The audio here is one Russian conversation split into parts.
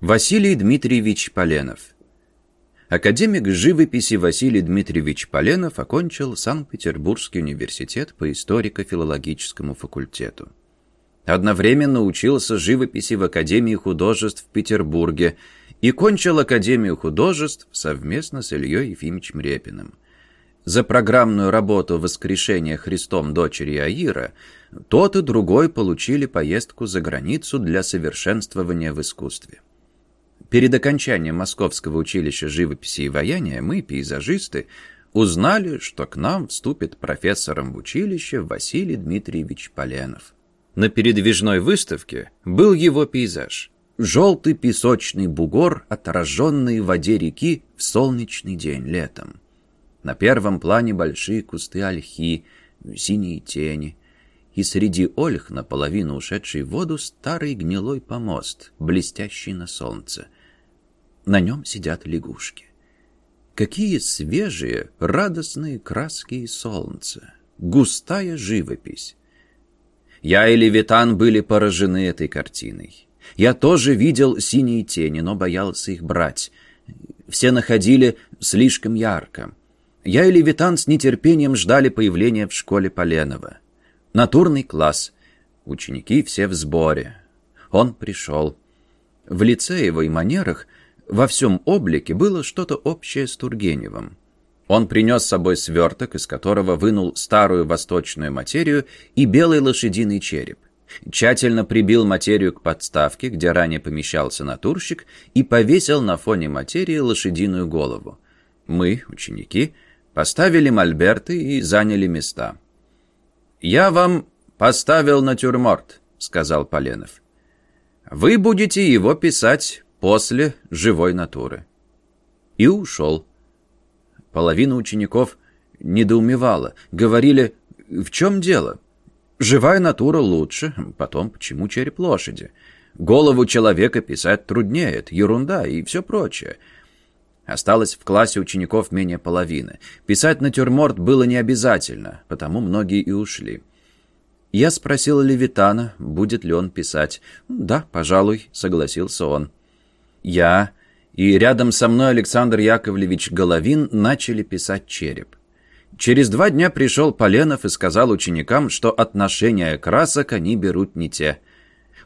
Василий Дмитриевич Поленов Академик живописи Василий Дмитриевич Поленов окончил Санкт-Петербургский университет по историко-филологическому факультету. Одновременно учился живописи в Академии художеств в Петербурге и кончил Академию художеств совместно с Ильей Ефимовичем Репиным. За программную работу «Воскрешение Христом дочери Аира» тот и другой получили поездку за границу для совершенствования в искусстве. Перед окончанием Московского училища живописи и ваяния мы, пейзажисты, узнали, что к нам вступит профессором в училище Василий Дмитриевич Поленов. На передвижной выставке был его пейзаж. Желтый песочный бугор, отраженный в воде реки в солнечный день летом. На первом плане большие кусты ольхи, синие тени. И среди ольх, наполовину ушедший в воду, старый гнилой помост, блестящий на солнце — на нем сидят лягушки. Какие свежие, радостные краски и солнце. Густая живопись. Я и Левитан были поражены этой картиной. Я тоже видел синие тени, но боялся их брать. Все находили слишком ярко. Я и Левитан с нетерпением ждали появления в школе Поленова. Натурный класс. Ученики все в сборе. Он пришел. В лице его и манерах во всем облике было что-то общее с Тургеневым. Он принес с собой сверток, из которого вынул старую восточную материю и белый лошадиный череп. Тщательно прибил материю к подставке, где ранее помещался натурщик, и повесил на фоне материи лошадиную голову. Мы, ученики, поставили мольберты и заняли места. «Я вам поставил натюрморт», — сказал Поленов. «Вы будете его писать после живой натуры. И ушел. Половина учеников недоумевала, говорили, в чем дело? Живая натура лучше, потом почему череп лошади? Голову человека писать труднее, это ерунда и все прочее. Осталось в классе учеников менее половины. Писать натюрморт было не обязательно, потому многие и ушли. Я спросил Левитана, будет ли он писать. «Да, пожалуй», — согласился он я и рядом со мной Александр Яковлевич Головин начали писать череп. Через два дня пришел Поленов и сказал ученикам, что отношения красок они берут не те.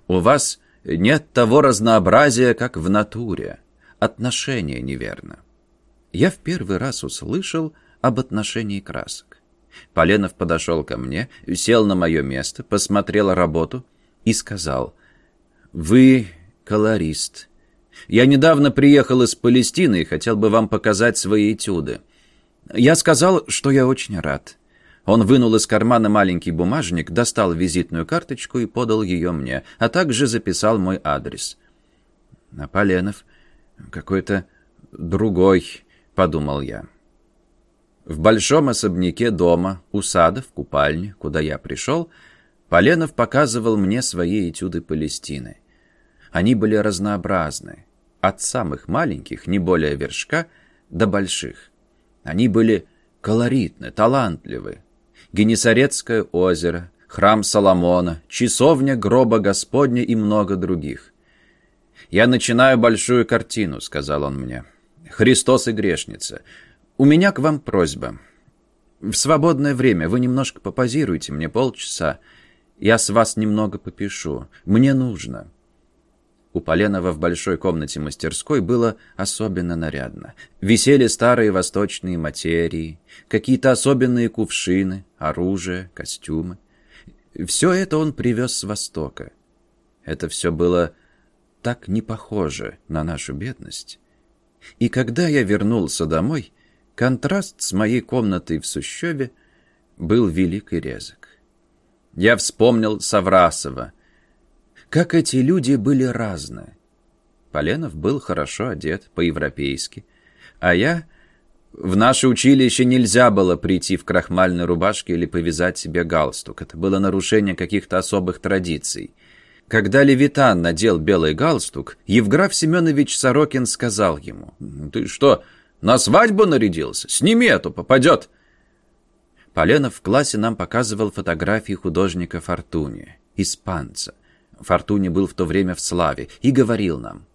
«У вас нет того разнообразия, как в натуре. Отношения неверно». Я в первый раз услышал об отношении красок. Поленов подошел ко мне, сел на мое место, посмотрел работу и сказал, «Вы колорист, я недавно приехал из Палестины и хотел бы вам показать свои этюды. Я сказал, что я очень рад. Он вынул из кармана маленький бумажник, достал визитную карточку и подал ее мне, а также записал мой адрес. А Поленов какой-то другой, подумал я. В большом особняке дома, у сада, в купальне, куда я пришел, Поленов показывал мне свои этюды Палестины. Они были разнообразны, от самых маленьких, не более вершка, до больших. Они были колоритны, талантливы. Генесарецкое озеро, храм Соломона, часовня гроба Господня и много других. «Я начинаю большую картину», — сказал он мне. «Христос и грешница. У меня к вам просьба. В свободное время вы немножко попозируйте мне полчаса. Я с вас немного попишу. Мне нужно». У Поленова в большой комнате мастерской было особенно нарядно. Висели старые восточные материи, какие-то особенные кувшины, оружие, костюмы. Все это он привез с Востока. Это все было так не похоже на нашу бедность. И когда я вернулся домой, контраст с моей комнатой в Сущеве был велик и резок. Я вспомнил Саврасова — как эти люди были разные. Поленов был хорошо одет, по-европейски. А я... В наше училище нельзя было прийти в крахмальной рубашке или повязать себе галстук. Это было нарушение каких-то особых традиций. Когда Левитан надел белый галстук, Евграф Семенович Сорокин сказал ему, «Ты что, на свадьбу нарядился? Сними, эту, попадет!» Поленов в классе нам показывал фотографии художника Фортуни, испанца. Фортуни был в то время в славе, и говорил нам,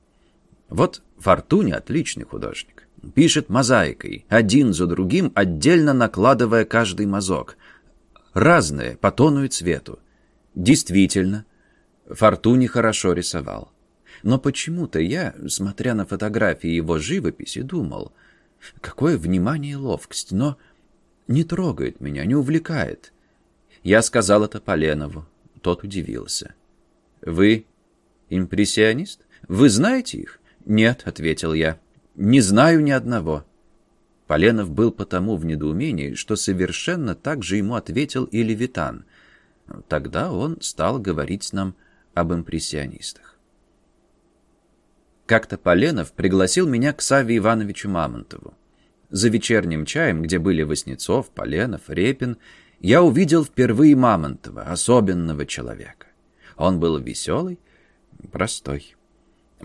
Вот Фортуни отличный художник. Пишет мозаикой, один за другим, отдельно накладывая каждый мазок. Разные, по тону и цвету. Действительно, Фортуни хорошо рисовал. Но почему-то я, смотря на фотографии его живописи, думал, какое внимание и ловкость, но не трогает меня, не увлекает. Я сказал это Поленову. Тот удивился. «Вы импрессионист? Вы знаете их?» «Нет», — ответил я. «Не знаю ни одного». Поленов был потому в недоумении, что совершенно так же ему ответил и Левитан. Тогда он стал говорить нам об импрессионистах. Как-то Поленов пригласил меня к Саве Ивановичу Мамонтову. За вечерним чаем, где были Васнецов, Поленов, Репин, я увидел впервые Мамонтова, особенного человека. Он был веселый, простой.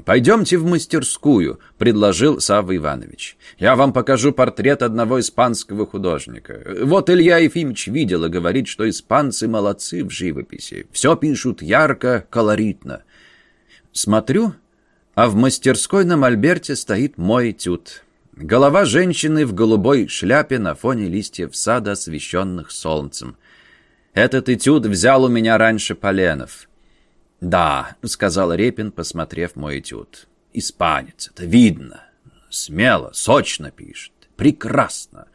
«Пойдемте в мастерскую», — предложил Савва Иванович. «Я вам покажу портрет одного испанского художника. Вот Илья Ефимович видел и говорит, что испанцы молодцы в живописи. Все пишут ярко, колоритно. Смотрю, а в мастерской на мольберте стоит мой этюд. Голова женщины в голубой шляпе на фоне листьев сада, освещенных солнцем. Этот этюд взял у меня раньше Поленов». «Да», — сказал Репин, посмотрев мой этюд. «Испанец, это видно. Смело, сочно пишет. Прекрасно.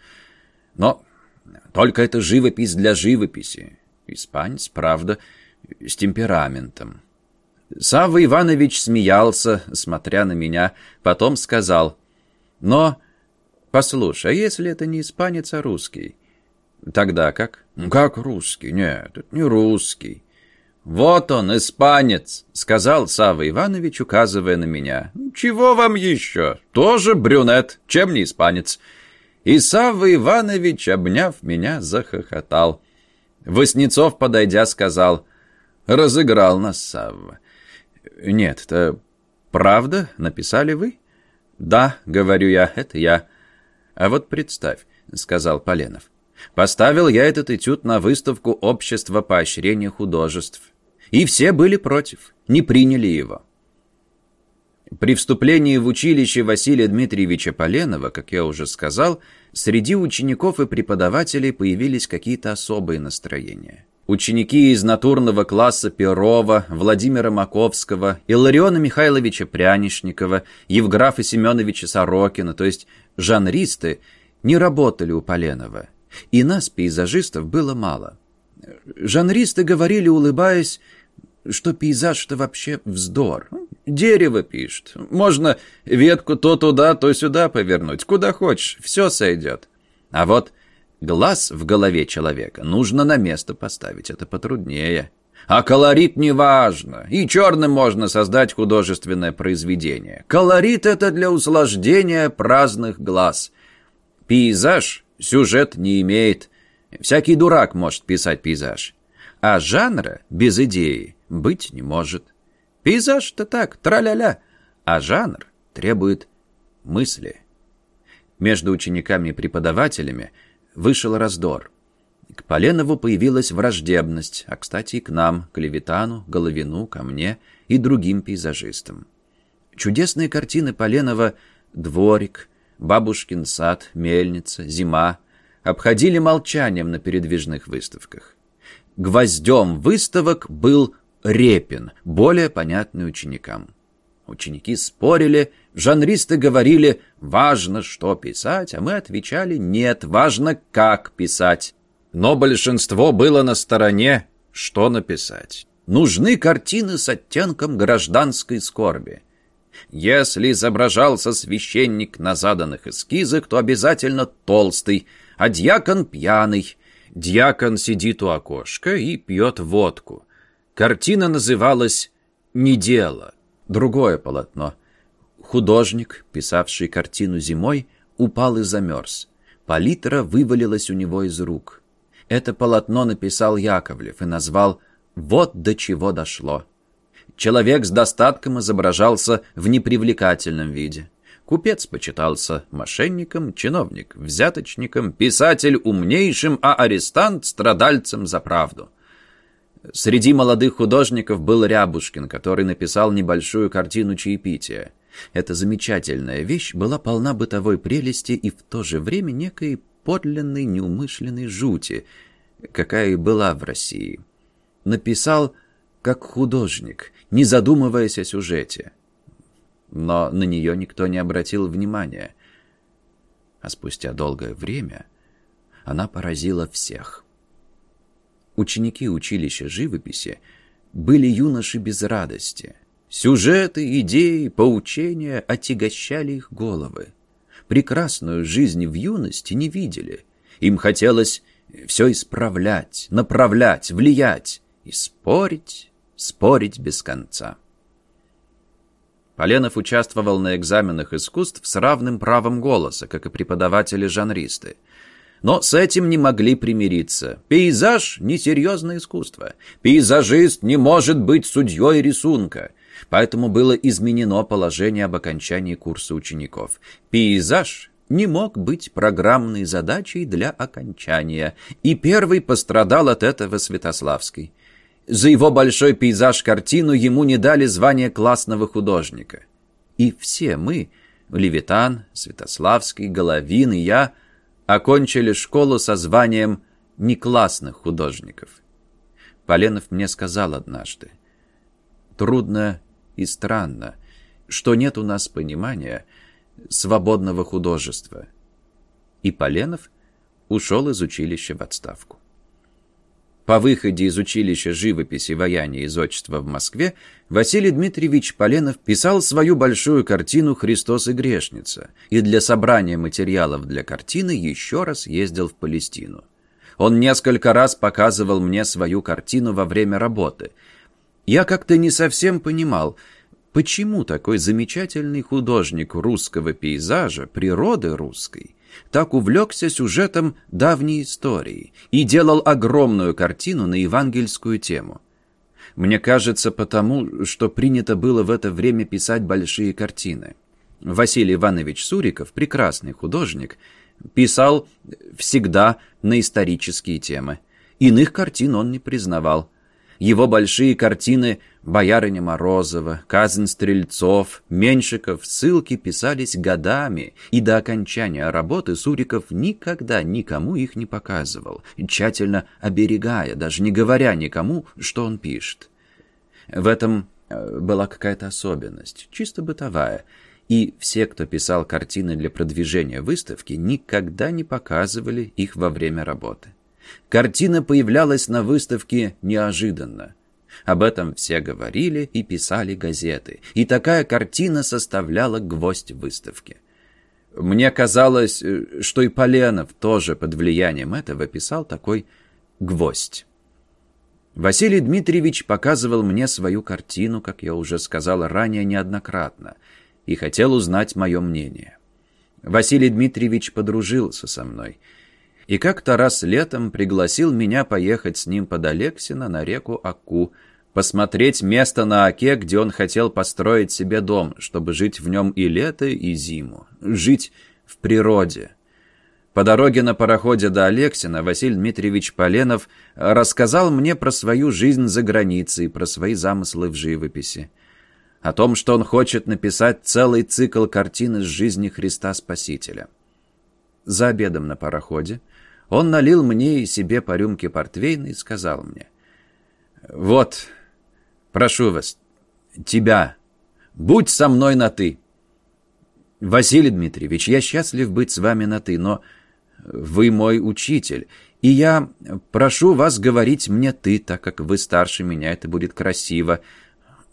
Но только это живопись для живописи. Испанец, правда, с темпераментом». Савва Иванович смеялся, смотря на меня, потом сказал, «Но, послушай, а если это не испанец, а русский?» «Тогда как?» «Как русский? Нет, это не русский». «Вот он, испанец», — сказал Савва Иванович, указывая на меня. «Чего вам еще? Тоже брюнет, чем не испанец». И Савва Иванович, обняв меня, захохотал. Воснецов, подойдя, сказал, «Разыграл нас Савва». «Нет, это правда? Написали вы?» «Да», — говорю я, — «это я». «А вот представь», — сказал Поленов. «Поставил я этот этюд на выставку Общества поощрения художеств. И все были против, не приняли его. При вступлении в училище Василия Дмитриевича Поленова, как я уже сказал, среди учеников и преподавателей появились какие-то особые настроения. Ученики из натурного класса Перова, Владимира Маковского, Иллариона Михайловича Прянишникова, Евграфа Семеновича Сорокина, то есть жанристы, не работали у Поленова. И нас, пейзажистов, было мало. Жанристы говорили, улыбаясь, что пейзаж — это вообще вздор. Дерево пишет. Можно ветку то туда, то сюда повернуть. Куда хочешь, все сойдет. А вот глаз в голове человека нужно на место поставить. Это потруднее. А колорит не важно. И черным можно создать художественное произведение. Колорит — это для усложнения праздных глаз. Пейзаж сюжет не имеет. Всякий дурак может писать пейзаж. А жанра без идеи быть не может. Пейзаж-то так, тра-ля-ля, а жанр требует мысли. Между учениками и преподавателями вышел раздор. К Поленову появилась враждебность, а, кстати, и к нам, к Левитану, Головину, ко мне и другим пейзажистам. Чудесные картины Поленова «Дворик», «Бабушкин сад», «Мельница», «Зима» обходили молчанием на передвижных выставках. Гвоздем выставок был Репин, более понятный ученикам. Ученики спорили, жанристы говорили «важно, что писать», а мы отвечали «нет, важно, как писать». Но большинство было на стороне «что написать». Нужны картины с оттенком гражданской скорби. Если изображался священник на заданных эскизах, то обязательно толстый, а дьякон пьяный. Дьякон сидит у окошка и пьет водку. Картина называлась «Не дело». Другое полотно. Художник, писавший картину зимой, упал и замерз. Палитра вывалилась у него из рук. Это полотно написал Яковлев и назвал «Вот до чего дошло». Человек с достатком изображался в непривлекательном виде. Купец почитался мошенником, чиновник взяточником, писатель умнейшим, а арестант страдальцем за правду. Среди молодых художников был Рябушкин, который написал небольшую картину чаепития. Эта замечательная вещь была полна бытовой прелести и в то же время некой подлинной неумышленной жути, какая и была в России. Написал как художник, не задумываясь о сюжете. Но на нее никто не обратил внимания. А спустя долгое время она поразила всех. Ученики училища живописи были юноши без радости. Сюжеты, идеи, поучения отягощали их головы. Прекрасную жизнь в юности не видели. Им хотелось все исправлять, направлять, влиять и спорить, спорить без конца. Поленов участвовал на экзаменах искусств с равным правом голоса, как и преподаватели-жанристы. Но с этим не могли примириться. Пейзаж – несерьезное искусство. Пейзажист не может быть судьей рисунка. Поэтому было изменено положение об окончании курса учеников. Пейзаж не мог быть программной задачей для окончания, и первый пострадал от этого Святославский. За его большой пейзаж-картину ему не дали звание классного художника. И все мы, Левитан, Святославский, Головин и я, окончили школу со званием неклассных художников. Поленов мне сказал однажды, трудно и странно, что нет у нас понимания свободного художества. И Поленов ушел из училища в отставку. По выходе из училища живописи, ваяния и зодчества в Москве Василий Дмитриевич Поленов писал свою большую картину «Христос и грешница» и для собрания материалов для картины еще раз ездил в Палестину. Он несколько раз показывал мне свою картину во время работы. Я как-то не совсем понимал, почему такой замечательный художник русского пейзажа, природы русской, так увлекся сюжетом давней истории и делал огромную картину на евангельскую тему. Мне кажется, потому, что принято было в это время писать большие картины. Василий Иванович Суриков, прекрасный художник, писал всегда на исторические темы. Иных картин он не признавал. Его большие картины «Боярыня Морозова», «Казнь Стрельцов», «Меньшиков» ссылки писались годами, и до окончания работы Суриков никогда никому их не показывал, тщательно оберегая, даже не говоря никому, что он пишет. В этом э, была какая-то особенность, чисто бытовая, и все, кто писал картины для продвижения выставки, никогда не показывали их во время работы. Картина появлялась на выставке неожиданно. Об этом все говорили и писали газеты, и такая картина составляла гвоздь выставки. Мне казалось, э, что и Поленов тоже под влиянием этого писал такой гвоздь. Василий Дмитриевич показывал мне свою картину, как я уже сказал ранее неоднократно, и хотел узнать мое мнение. Василий Дмитриевич подружился со мной – и как-то раз летом пригласил меня поехать с ним под Алексина на реку Аку, посмотреть место на Оке, где он хотел построить себе дом, чтобы жить в нем и лето, и зиму, жить в природе. По дороге на пароходе до Алексина Василий Дмитриевич Поленов рассказал мне про свою жизнь за границей, про свои замыслы в живописи. О том, что он хочет написать целый цикл картин из жизни Христа Спасителя. За обедом на пароходе он налил мне и себе по рюмке портвейна и сказал мне, «Вот, прошу вас, тебя, будь со мной на «ты». Василий Дмитриевич, я счастлив быть с вами на «ты», но вы мой учитель, и я прошу вас говорить мне «ты», так как вы старше меня, это будет красиво».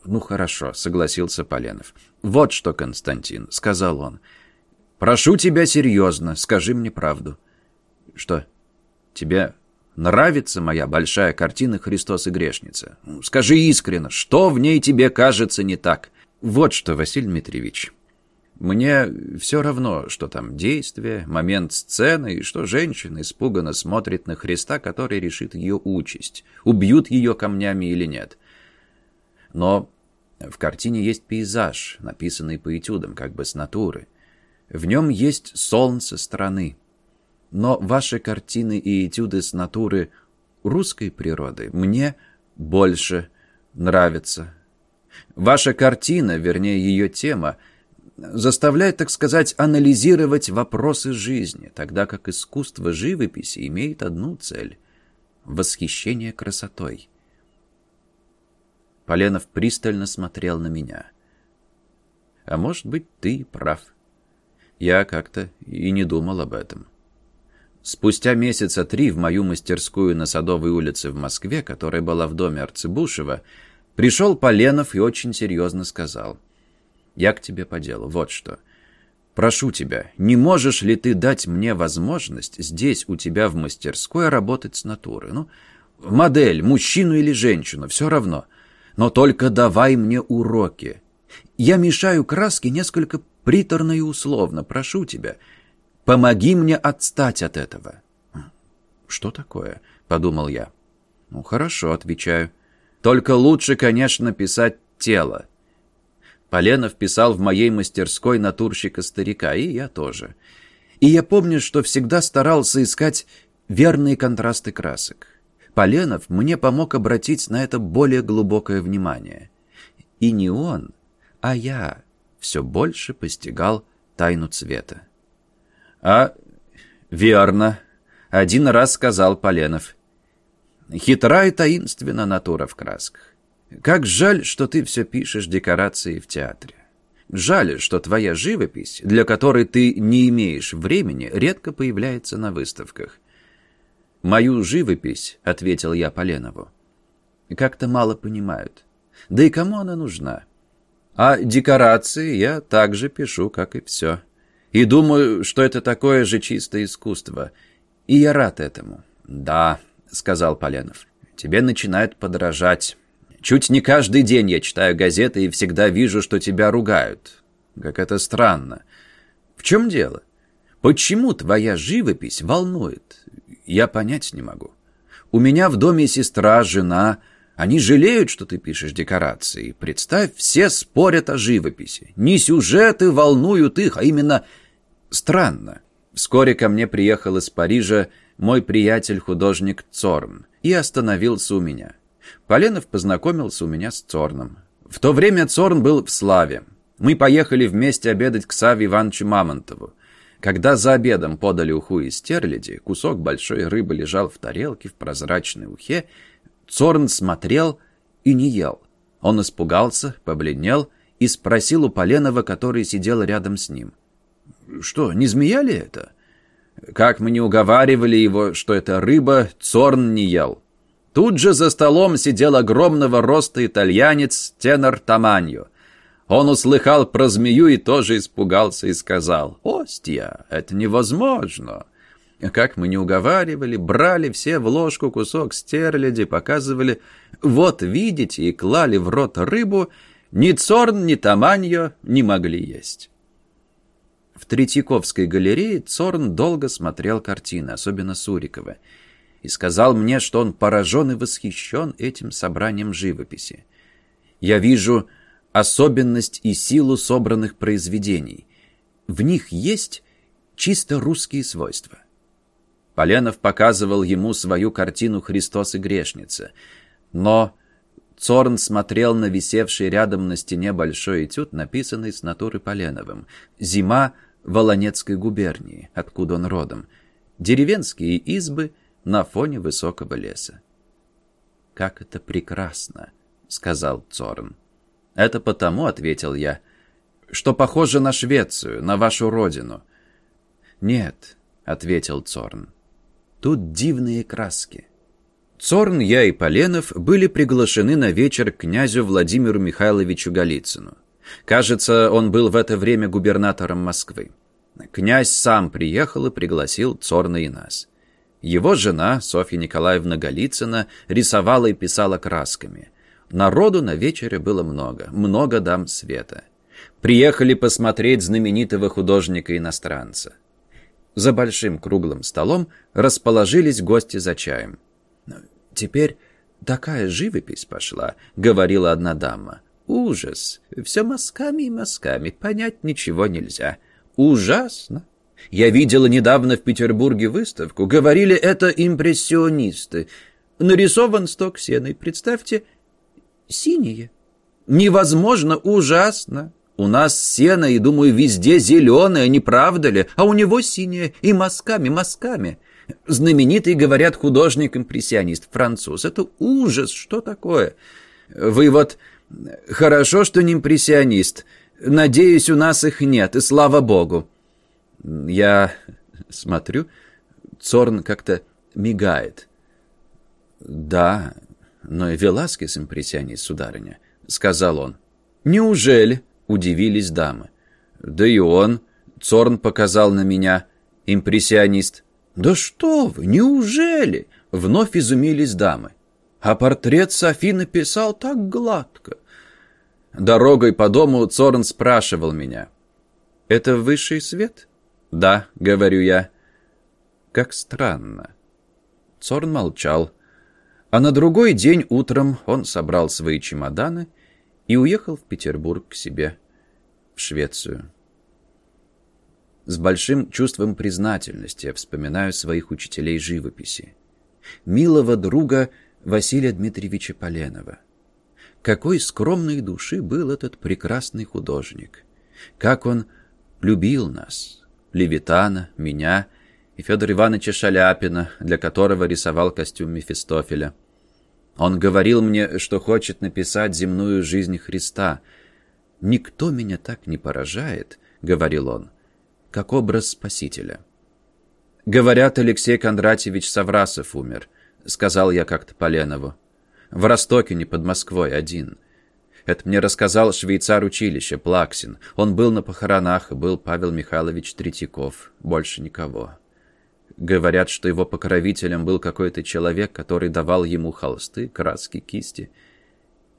«Ну, хорошо», — согласился Поленов. «Вот что, Константин», — сказал он, — «прошу тебя серьезно, скажи мне правду». Что, тебе нравится моя большая картина «Христос и грешница»? Скажи искренне, что в ней тебе кажется не так? Вот что, Василий Дмитриевич, мне все равно, что там действие, момент сцены, и что женщина испуганно смотрит на Христа, который решит ее участь, убьют ее камнями или нет. Но в картине есть пейзаж, написанный по этюдам, как бы с натуры. В нем есть солнце страны, но ваши картины и этюды с натуры русской природы мне больше нравятся. Ваша картина, вернее ее тема, заставляет, так сказать, анализировать вопросы жизни, тогда как искусство живописи имеет одну цель — восхищение красотой. Поленов пристально смотрел на меня. «А может быть, ты прав. Я как-то и не думал об этом». Спустя месяца три в мою мастерскую на Садовой улице в Москве, которая была в доме Арцебушева, пришел Поленов и очень серьезно сказал. «Я к тебе по делу. Вот что. Прошу тебя, не можешь ли ты дать мне возможность здесь у тебя в мастерской работать с натуры? Ну, модель, мужчину или женщину, все равно. Но только давай мне уроки. Я мешаю краски несколько приторно и условно, прошу тебя». Помоги мне отстать от этого». «Что такое?» — подумал я. «Ну, хорошо», — отвечаю. «Только лучше, конечно, писать тело». Поленов писал в моей мастерской натурщика-старика, и я тоже. И я помню, что всегда старался искать верные контрасты красок. Поленов мне помог обратить на это более глубокое внимание. И не он, а я все больше постигал тайну цвета. «А, верно», — один раз сказал Поленов. «Хитра и таинственна натура в красках. Как жаль, что ты все пишешь декорации в театре. Жаль, что твоя живопись, для которой ты не имеешь времени, редко появляется на выставках. «Мою живопись», — ответил я Поленову, — «как-то мало понимают. Да и кому она нужна? А декорации я также пишу, как и все». И думаю, что это такое же чистое искусство. И я рад этому. Да, сказал Поленов. Тебе начинают подражать. Чуть не каждый день я читаю газеты и всегда вижу, что тебя ругают. Как это странно. В чем дело? Почему твоя живопись волнует? Я понять не могу. У меня в доме сестра, жена. Они жалеют, что ты пишешь декорации. Представь, все спорят о живописи. Не сюжеты волнуют их, а именно Странно. Вскоре ко мне приехал из Парижа мой приятель-художник Цорн и остановился у меня. Поленов познакомился у меня с Цорном. В то время Цорн был в славе. Мы поехали вместе обедать к Саве Ивановичу Мамонтову. Когда за обедом подали уху из стерляди, кусок большой рыбы лежал в тарелке в прозрачной ухе, Цорн смотрел и не ел. Он испугался, побледнел и спросил у Поленова, который сидел рядом с ним. Что, не змея ли это? Как мы не уговаривали его, что это рыба, Цорн не ел. Тут же за столом сидел огромного роста итальянец Тенор Таманьо. Он услыхал про змею и тоже испугался и сказал, «Остья, это невозможно». Как мы не уговаривали, брали все в ложку кусок стерляди, показывали, «Вот видите», и клали в рот рыбу, ни Цорн, ни Таманьо не могли есть. В Третьяковской галерее Цорн долго смотрел картины, особенно Сурикова, и сказал мне, что он поражен и восхищен этим собранием живописи. Я вижу особенность и силу собранных произведений. В них есть чисто русские свойства. Поленов показывал ему свою картину «Христос и грешница», но Цорн смотрел на висевший рядом на стене большой этюд, написанный с натуры Поленовым. «Зима Волонецкой губернии, откуда он родом. Деревенские избы на фоне высокого леса. «Как это прекрасно!» — сказал Цорн. «Это потому, — ответил я, — что похоже на Швецию, на вашу родину». «Нет», — ответил Цорн, — «тут дивные краски». Цорн, я и Поленов были приглашены на вечер к князю Владимиру Михайловичу Голицыну. Кажется, он был в это время губернатором Москвы. Князь сам приехал и пригласил Цорна и нас. Его жена, Софья Николаевна Голицына, рисовала и писала красками. Народу на вечере было много, много дам света. Приехали посмотреть знаменитого художника-иностранца. За большим круглым столом расположились гости за чаем. «Теперь такая живопись пошла», — говорила одна дама. Ужас. Все мазками и мазками. Понять ничего нельзя. Ужасно. Я видела недавно в Петербурге выставку. Говорили, это импрессионисты. Нарисован сток сеной. Представьте, синие. Невозможно, ужасно. У нас сено, и, думаю, везде зеленое, не правда ли? А у него синее, и мазками, мазками. Знаменитый, говорят, художник-импрессионист, француз. Это ужас, что такое? Вы вот... Хорошо, что не импрессионист. Надеюсь, у нас их нет, и слава богу. Я смотрю, Цорн как-то мигает. Да, но и Веласкес импрессионист, сударыня, сказал он. Неужели? Удивились дамы. Да и он, Цорн показал на меня, импрессионист. Да что вы, неужели? Вновь изумились дамы. А портрет Софи написал так гладко. Дорогой по дому Цорн спрашивал меня. «Это высший свет?» «Да», — говорю я. «Как странно». Цорн молчал. А на другой день утром он собрал свои чемоданы и уехал в Петербург к себе, в Швецию. С большим чувством признательности я вспоминаю своих учителей живописи. Милого друга Василия Дмитриевича Поленова. Какой скромной души был этот прекрасный художник. Как он любил нас, Левитана, меня и Федора Ивановича Шаляпина, для которого рисовал костюм Мефистофеля. Он говорил мне, что хочет написать земную жизнь Христа. «Никто меня так не поражает», — говорил он, — «как образ Спасителя». «Говорят, Алексей Кондратьевич Саврасов умер», — сказал я как-то Поленову. «В Ростокине под Москвой один». Это мне рассказал швейцар училища, Плаксин. Он был на похоронах, и был Павел Михайлович Третьяков. Больше никого. Говорят, что его покровителем был какой-то человек, который давал ему холсты, краски, кисти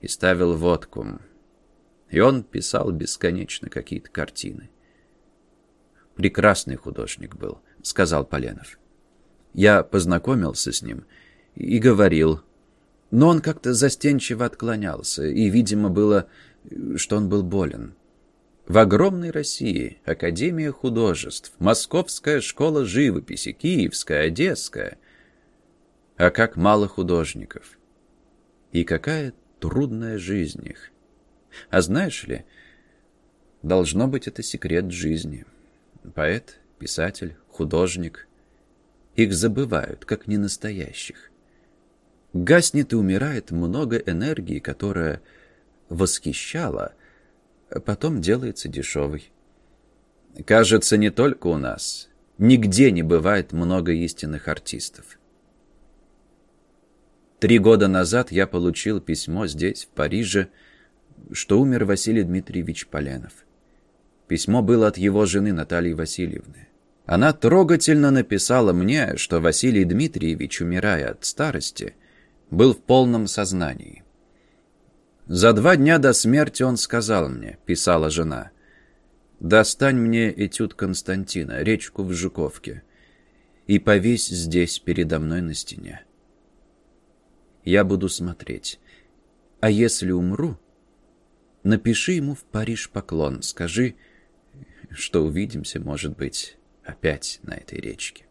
и ставил водку. И он писал бесконечно какие-то картины. «Прекрасный художник был», — сказал Поленов. Я познакомился с ним и говорил, но он как-то застенчиво отклонялся, и, видимо, было, что он был болен. В огромной России Академия художеств, Московская школа живописи, Киевская, Одесская. А как мало художников. И какая трудная жизнь их. А знаешь ли, должно быть это секрет жизни. Поэт, писатель, художник. Их забывают, как ненастоящих. Гаснет и умирает много энергии, которая восхищала – потом делается дешевый. Кажется, не только у нас. Нигде не бывает много истинных артистов. Три года назад я получил письмо здесь, в Париже, что умер Василий Дмитриевич Поленов. Письмо было от его жены Натальи Васильевны. Она трогательно написала мне, что Василий Дмитриевич, умирая от старости, был в полном сознании. За два дня до смерти он сказал мне, писала жена, «Достань мне этюд Константина, речку в Жуковке, и повесь здесь передо мной на стене. Я буду смотреть. А если умру, напиши ему в Париж поклон, скажи, что увидимся, может быть, опять на этой речке.